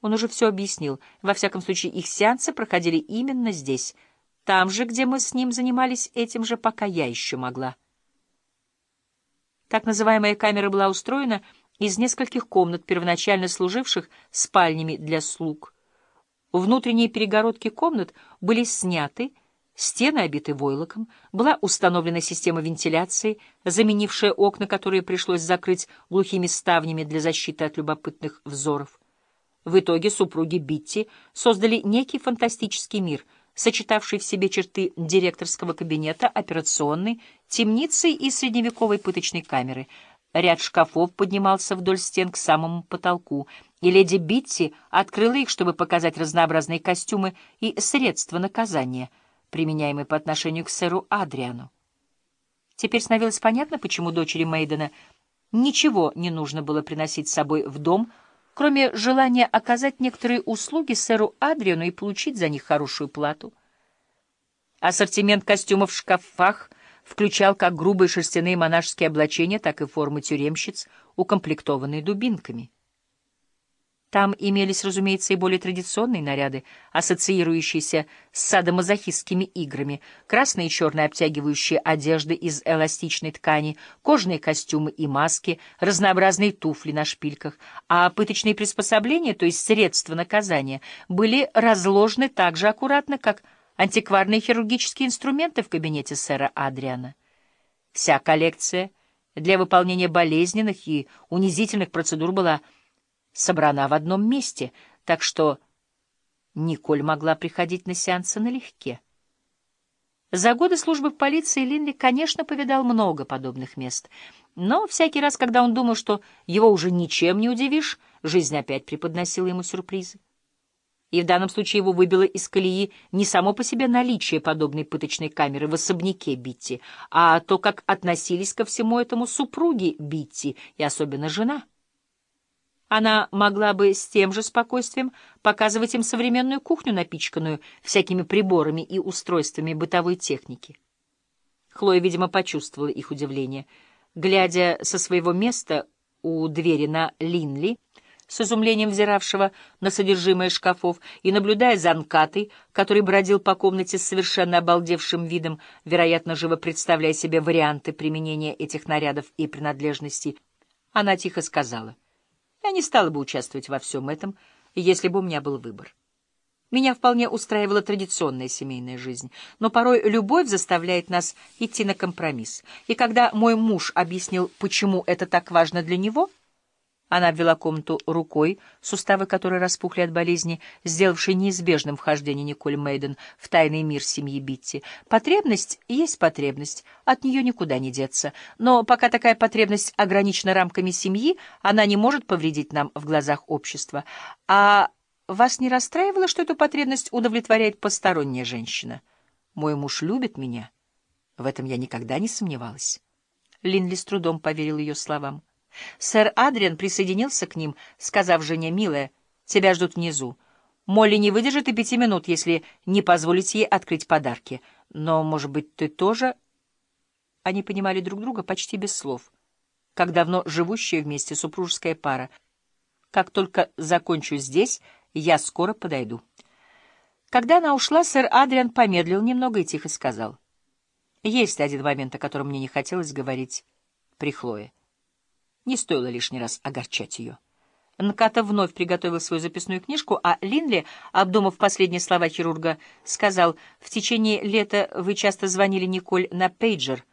Он уже все объяснил. Во всяком случае, их сеансы проходили именно здесь, там же, где мы с ним занимались этим же, пока я еще могла. Так называемая камера была устроена из нескольких комнат, первоначально служивших спальнями для слуг. Внутренние перегородки комнат были сняты, стены обиты войлоком, была установлена система вентиляции, заменившая окна, которые пришлось закрыть глухими ставнями для защиты от любопытных взоров. В итоге супруги Битти создали некий фантастический мир, сочетавший в себе черты директорского кабинета, операционной, темницы и средневековой пыточной камеры. Ряд шкафов поднимался вдоль стен к самому потолку, и леди Битти открыла их, чтобы показать разнообразные костюмы и средства наказания, применяемые по отношению к сэру Адриану. Теперь становилось понятно, почему дочери Мейдена ничего не нужно было приносить с собой в дом, кроме желания оказать некоторые услуги сэру Адриану и получить за них хорошую плату. Ассортимент костюмов в шкафах включал как грубые шерстяные монашеские облачения, так и формы тюремщиц, укомплектованные дубинками. Там имелись, разумеется, и более традиционные наряды, ассоциирующиеся с садомазохистскими играми, красные и черные обтягивающие одежды из эластичной ткани, кожаные костюмы и маски, разнообразные туфли на шпильках, а пыточные приспособления, то есть средства наказания, были разложены так же аккуратно, как антикварные хирургические инструменты в кабинете сэра Адриана. Вся коллекция для выполнения болезненных и унизительных процедур была собрана в одном месте, так что Николь могла приходить на сеансы налегке. За годы службы в полиции Линли, конечно, повидал много подобных мест, но всякий раз, когда он думал, что его уже ничем не удивишь, жизнь опять преподносила ему сюрпризы. И в данном случае его выбило из колеи не само по себе наличие подобной пыточной камеры в особняке Битти, а то, как относились ко всему этому супруги Битти и особенно жена. Она могла бы с тем же спокойствием показывать им современную кухню, напичканную всякими приборами и устройствами бытовой техники. Хлоя, видимо, почувствовала их удивление. Глядя со своего места у двери на Линли, с изумлением взиравшего на содержимое шкафов и наблюдая за Анкатой, который бродил по комнате с совершенно обалдевшим видом, вероятно, живо представляя себе варианты применения этих нарядов и принадлежностей, она тихо сказала — я не стала бы участвовать во всем этом, если бы у меня был выбор. Меня вполне устраивала традиционная семейная жизнь, но порой любовь заставляет нас идти на компромисс. И когда мой муж объяснил, почему это так важно для него — она обвела комнату рукой, суставы которой распухли от болезни, сделавшей неизбежным вхождение Николь Мейден в тайный мир семьи Битти. Потребность есть потребность, от нее никуда не деться. Но пока такая потребность ограничена рамками семьи, она не может повредить нам в глазах общества. А вас не расстраивало, что эту потребность удовлетворяет посторонняя женщина? Мой муж любит меня. В этом я никогда не сомневалась. Линли с трудом поверил ее словам. Сэр Адриан присоединился к ним, сказав жене, «Милая, тебя ждут внизу. Молли не выдержит и пяти минут, если не позволить ей открыть подарки. Но, может быть, ты тоже...» Они понимали друг друга почти без слов, как давно живущая вместе супружеская пара. «Как только закончу здесь, я скоро подойду». Когда она ушла, сэр Адриан помедлил немного и тихо сказал. «Есть один момент, о котором мне не хотелось говорить при Хлое». Не стоило лишний раз огорчать ее. Нката вновь приготовил свою записную книжку, а Линли, обдумав последние слова хирурга, сказал, «В течение лета вы часто звонили Николь на пейджер».